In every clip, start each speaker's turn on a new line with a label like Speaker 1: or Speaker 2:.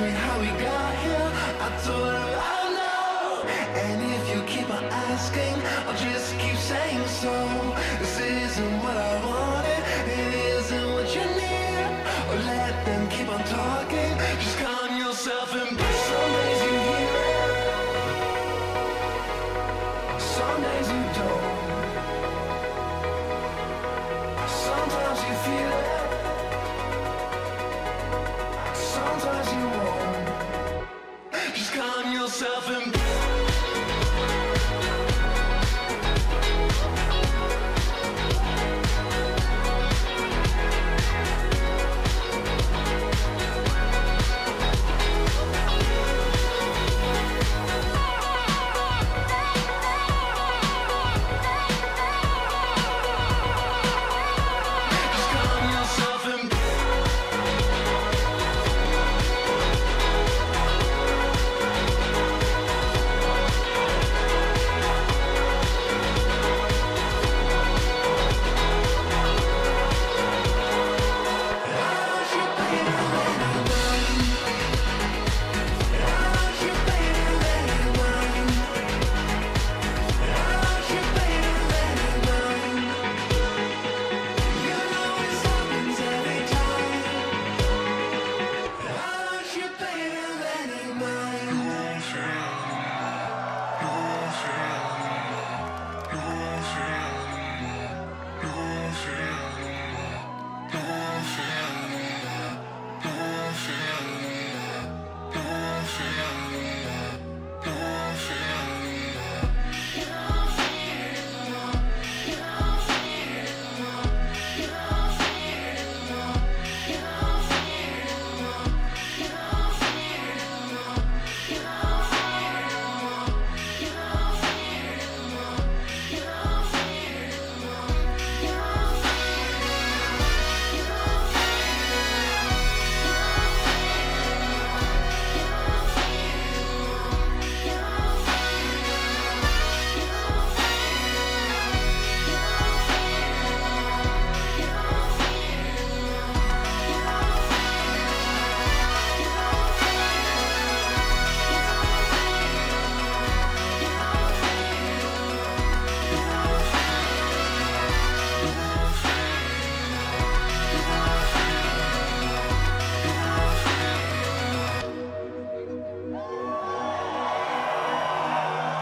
Speaker 1: me how we go.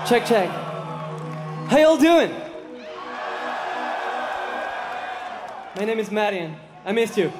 Speaker 2: Check, check. How y'all doing? My name is Madeon. I missed you.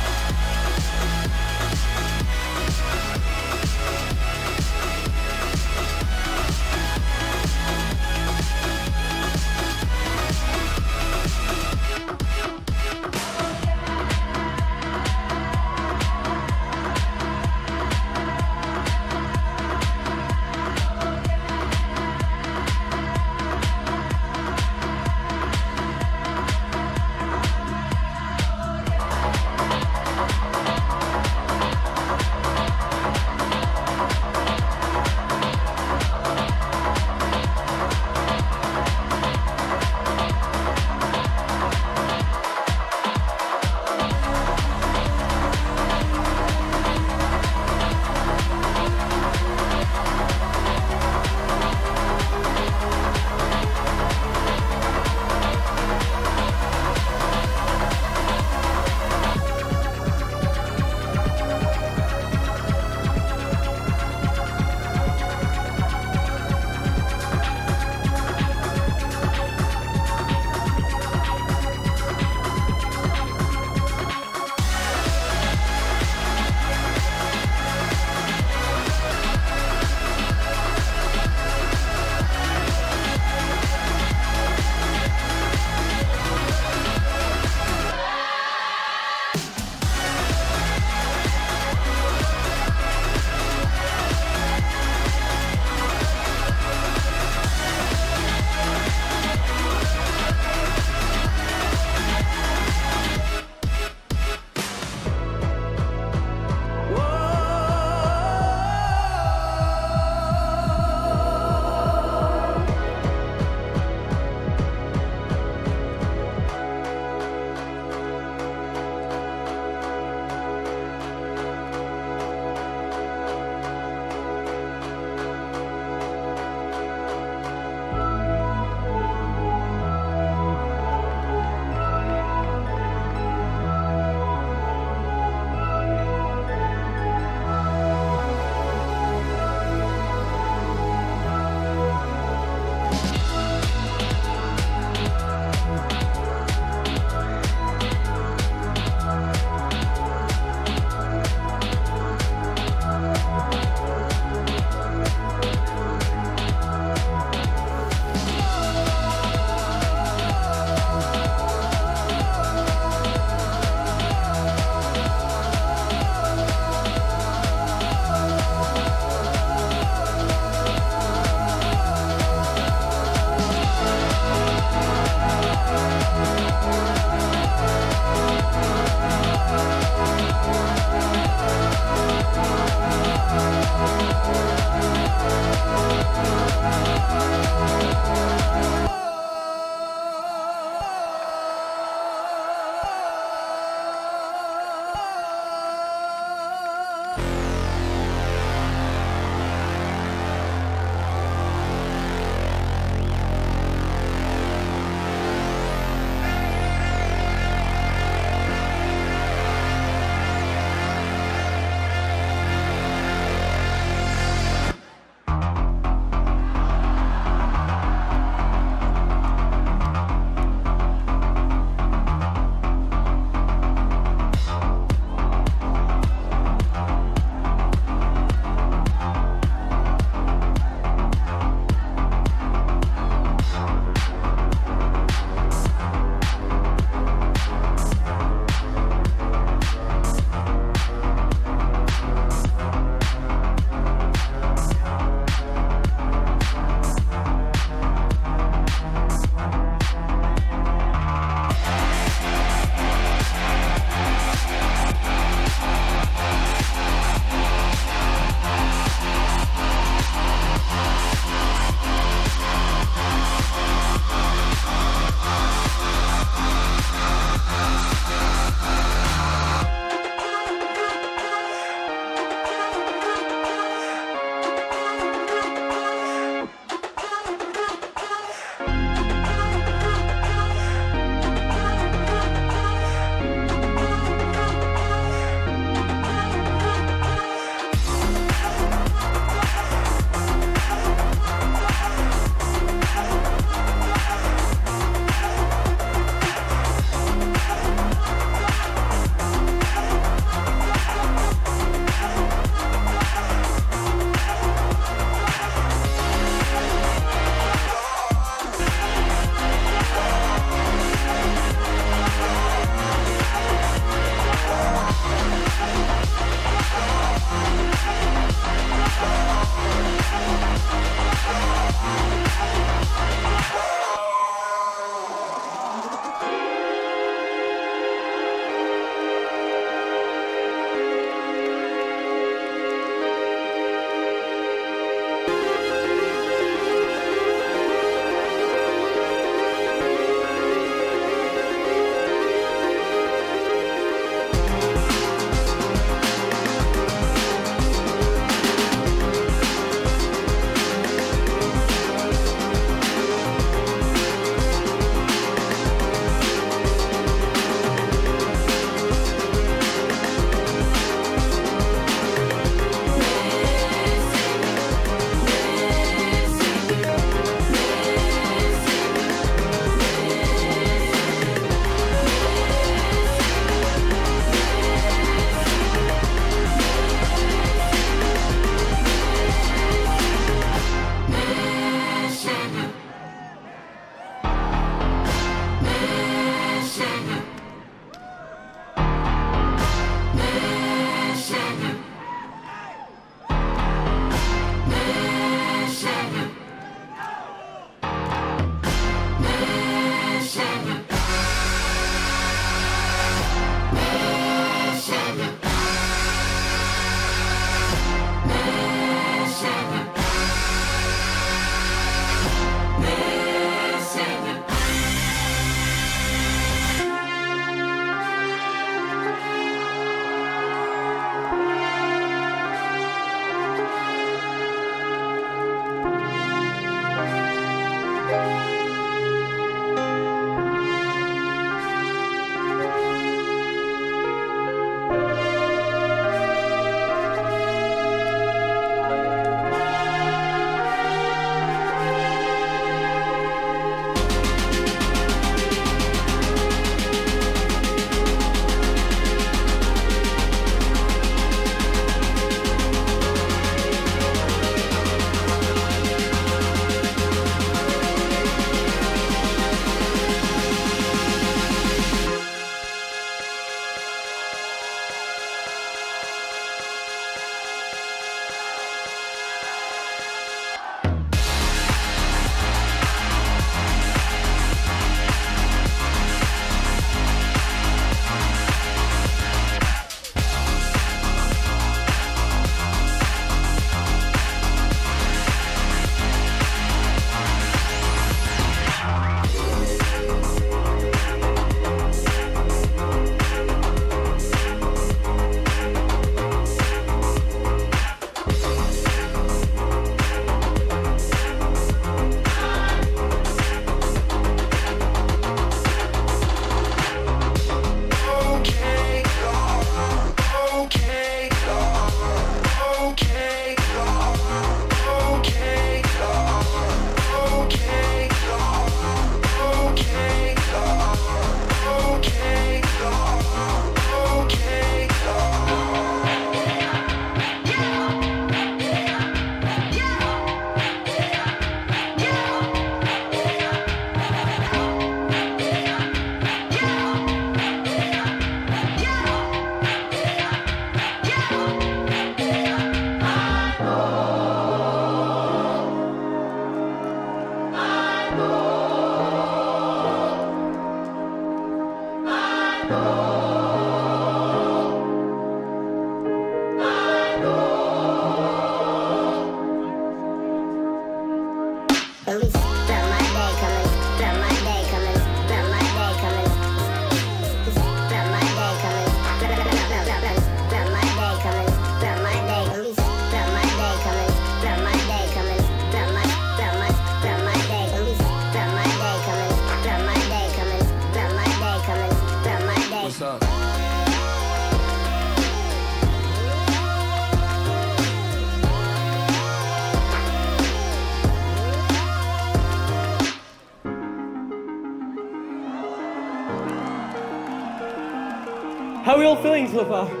Speaker 2: Are we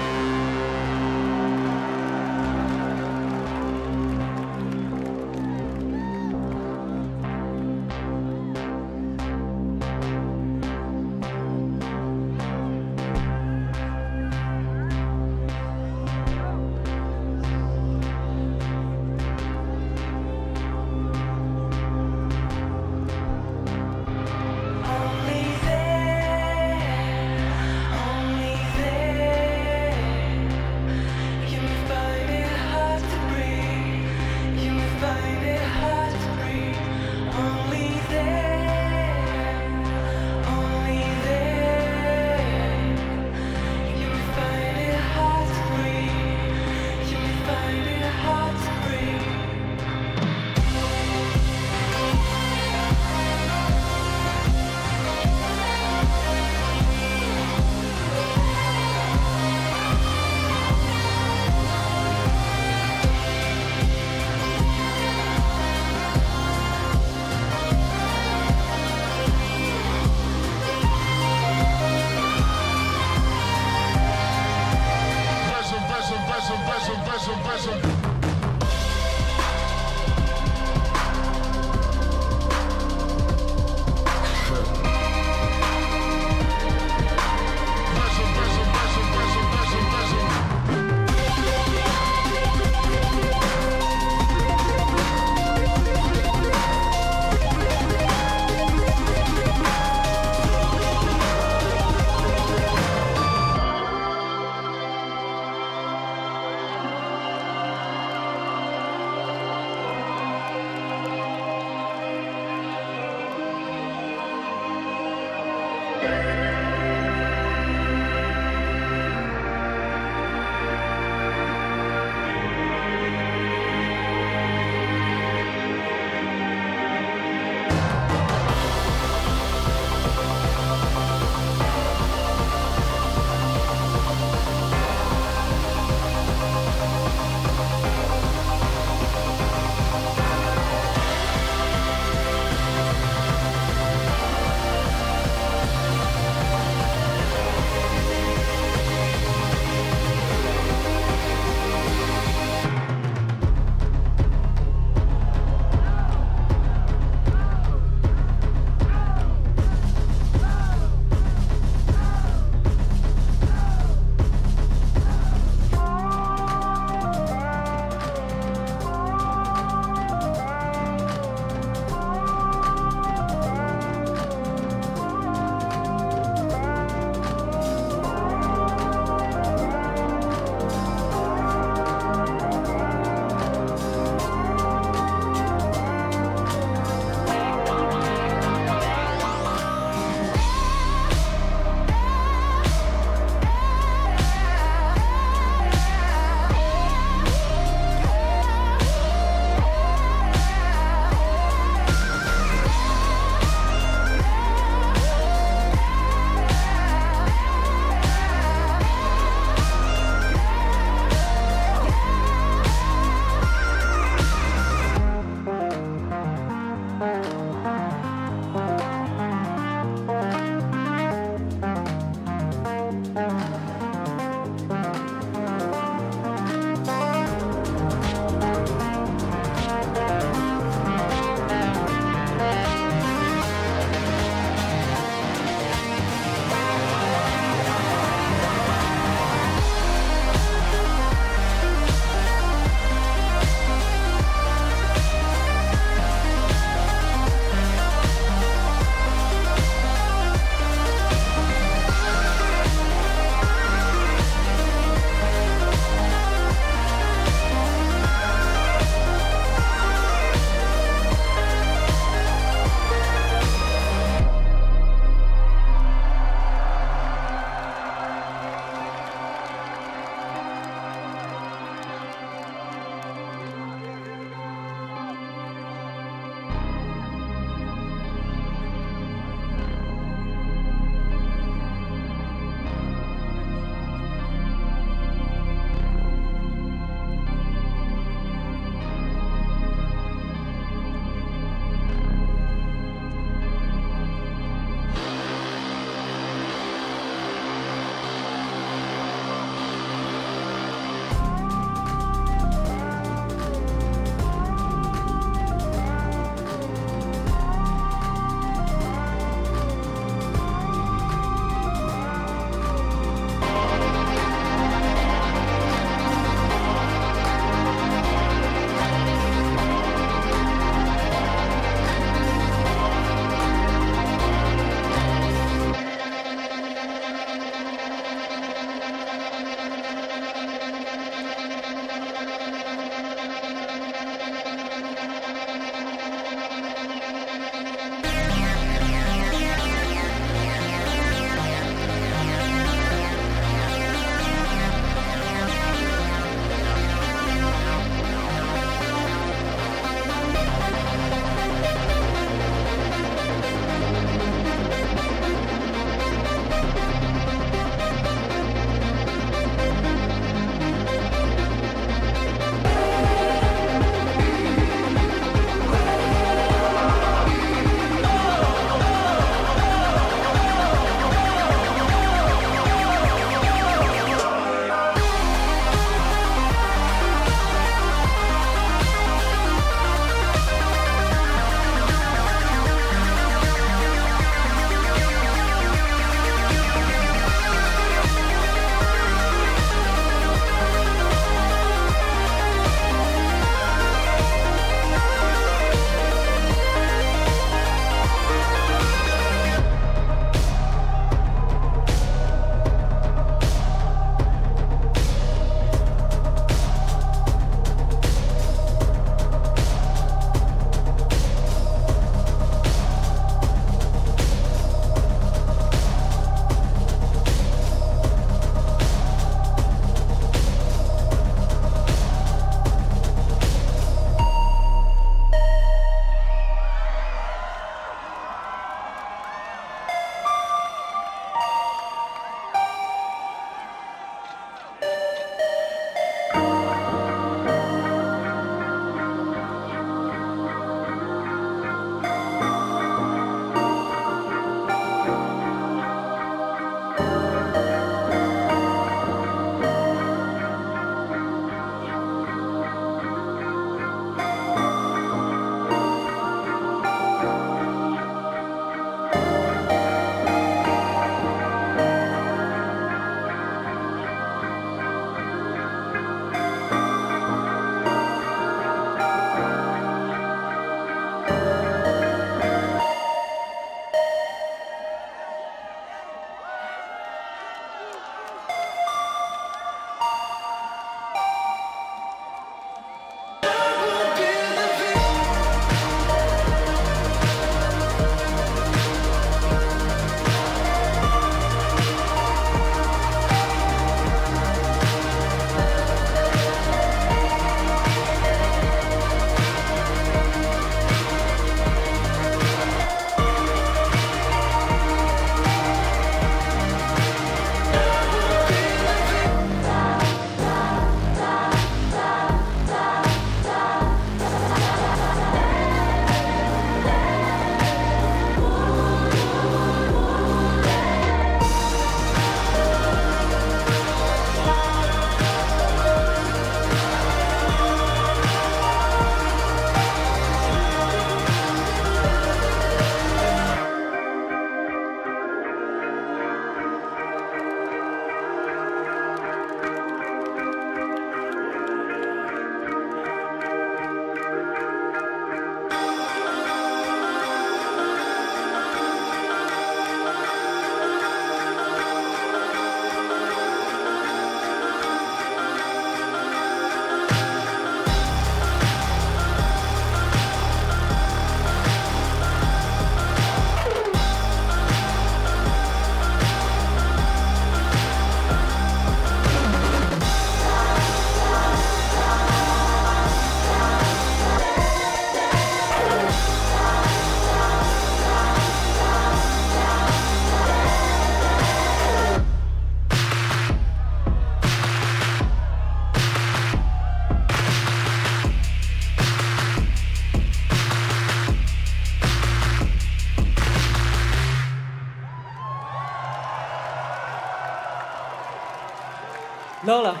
Speaker 2: Lolla.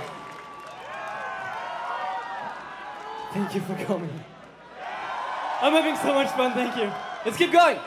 Speaker 2: Thank you for coming. I'm having so much fun, thank you. Let's keep going.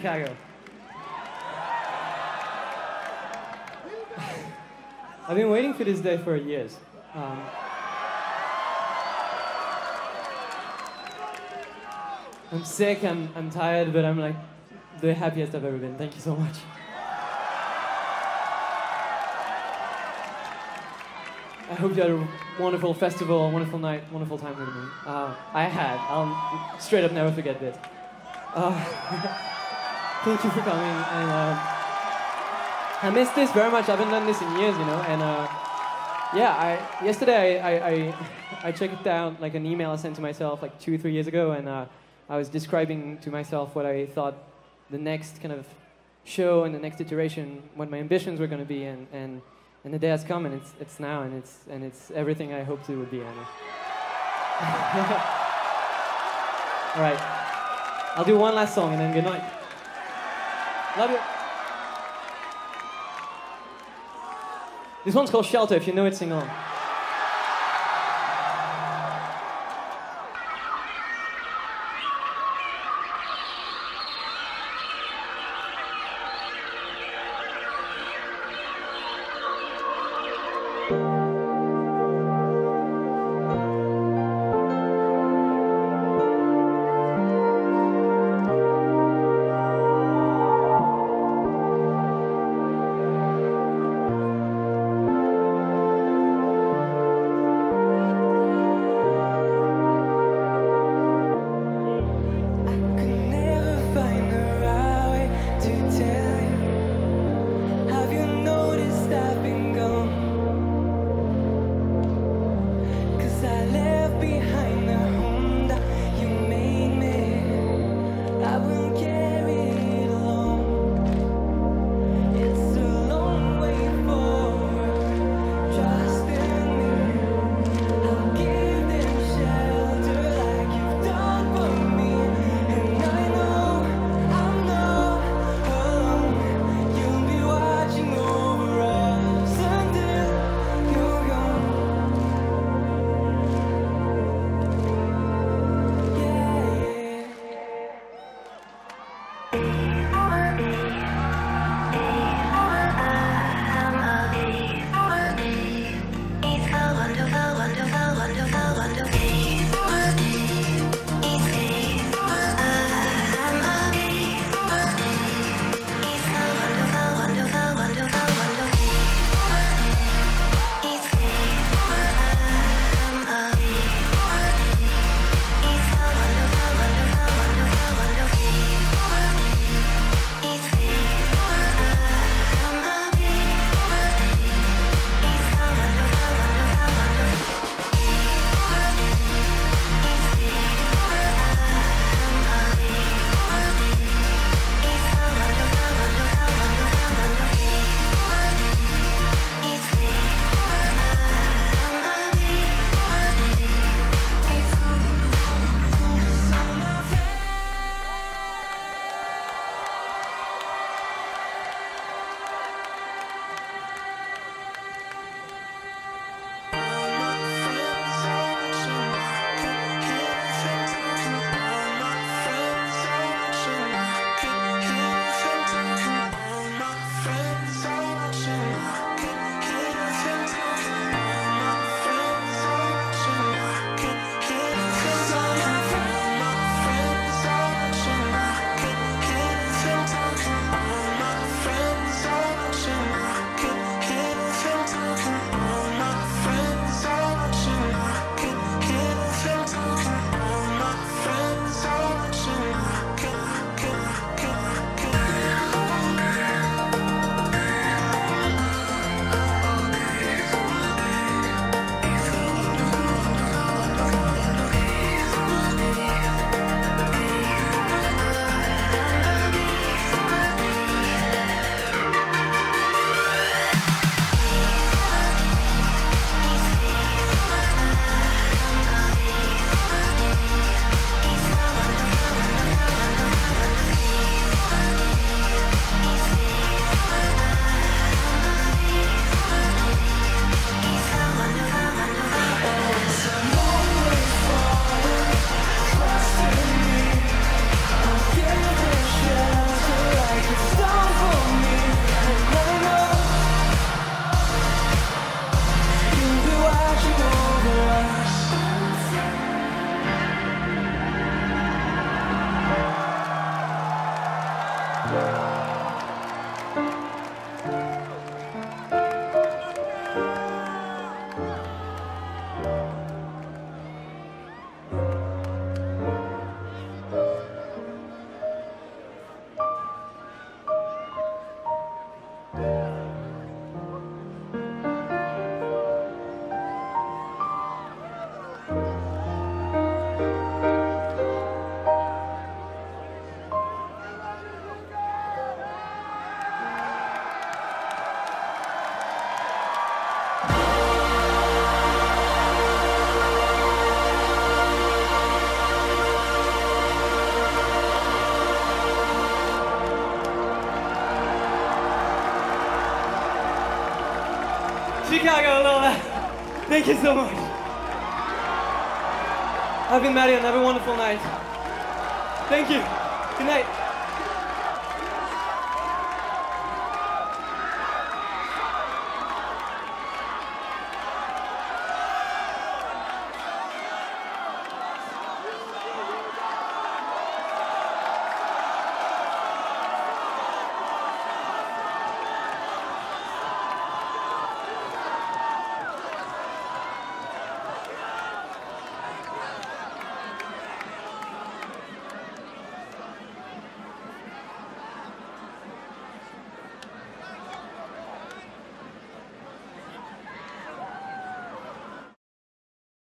Speaker 2: Chicago. I've been waiting for this day for years. Um, I'm sick, I'm, I'm tired, but I'm like the happiest I've ever been. Thank you so much. I hope you had a wonderful festival, a wonderful night, wonderful time with me. Uh, I had. I'll straight up never forget this. Uh, thank you for coming. And uh, I missed this very much. I haven't done this in years, you know. And uh, yeah, I yesterday I, I, I, checked out like an email I sent to myself like two or three years ago, and uh, I was describing to myself what I thought the next kind of show and the next iteration, what my ambitions were going to be, and, and and the day has come, and it's it's now, and it's and it's everything I hoped it would be. All right, I'll do one last song, and then good night. Love you. This one's called Shelter. If you know it, sing along. Thank you so much. I've been Madeon. Have a wonderful night. Thank you.